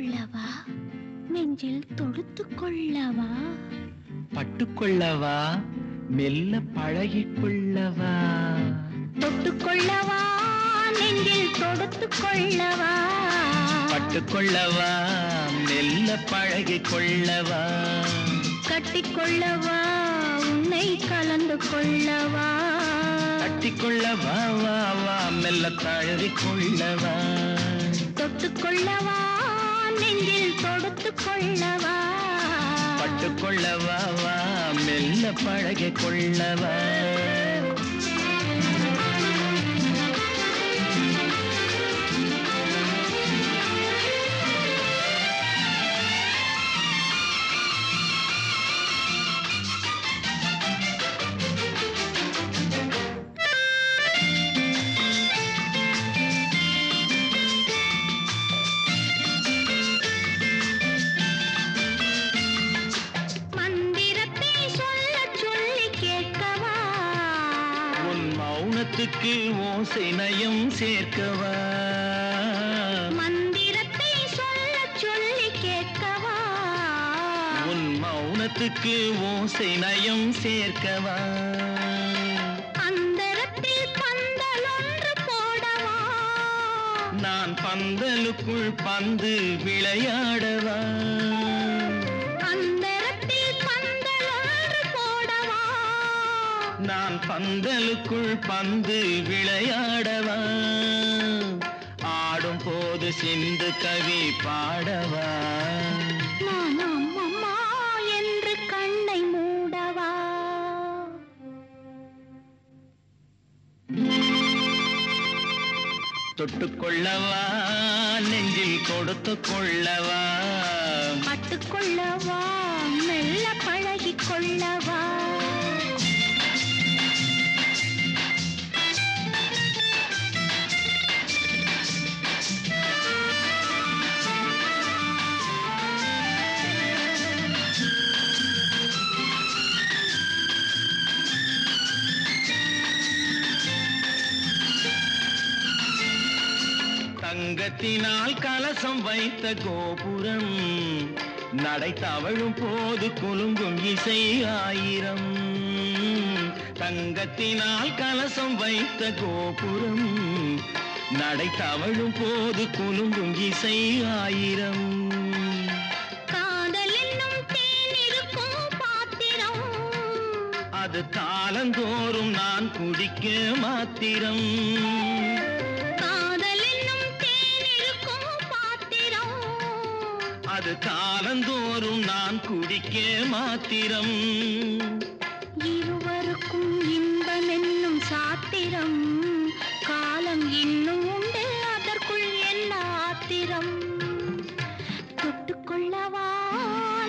கொள்ளவா? நெஞ்சில் தொடுத்து கொள்ளவா? பட்டுக்கொள்ளவா மெல்ல பழகிக்கொள்ளவா தொட்டு கொள்ளவா? நெஞ்சில் தொடுத்து கொள்ளவா? பட்டுக்கொள்ளவா மெல்ல பழகிக்கொள்ளவா கட்டிக்கொள்ளவா உன்னை கலந்து கொள்ளவா? கட்டிக்கொள்ளவா வா வா மெல்ல தழுவிக்கொள்ளவா தொட்டு கொள்ளவா? நெஞ்சில் பட்டுக்கொள்ளவா? பட்டுக்கொள்ளவா மெல்ல பழகிக்கொள்ளவா? கொள்ளவா மௌனத்துக்கு ஓசை நயம் சேர்க்கவா? மந்திரத்தை சொல்ல சொல்லி கேட்கவா? உன் மௌனத்துக்கு ஓசை நயம் சேர்க்கவா? நான் பந்தலுக்குள் பந்து விளையாடவா? பந்தலுக்குள் பந்து விளையாடவா? ஆடும் போது சிந்து கவி பாடவா? என்று கண்ணை மூடவா? தொட்டுக்கொள்ளவா? நெஞ்சில் கொடுத்து கொள்ளவா? தங்கத்தினால் கலசம் வைத்த கோபுரம் நடை தவழும் போது குலுங்கும் இசை ஆயிரம். தங்கத்தினால் கலசம் வைத்த கோபுரம் நடை தவழும் போது குலுங்கும் இசை ஆயிரம். அது காலந்தோறும் நான் குடிக்க மாத்திரம். அது காலந்தோறும் நான் குடிக்க மாத்திரம். இருவருக்கும் இன்பம் என்னும் சாத்திரம். காலம் இன்னும் உண்டு அதற்குள் என்ன ஆத்திரம்? தொட்டுக்கொள்ளவா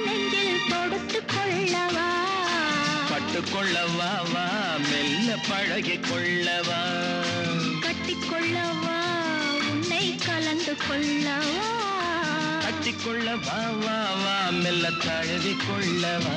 நெஞ்சில் தொடுத்து கொள்ளவா? பட்டுக்கொள்ளவா வா மெல்ல பழகிக் கொள்ளவா? கட்டிக்கொள்ளவா உன்னை கலந்து கொள்ளவா? கட்டிக்கொள்ளவா வா வா வா மெல்ல தழுவிக் கொள்ளவா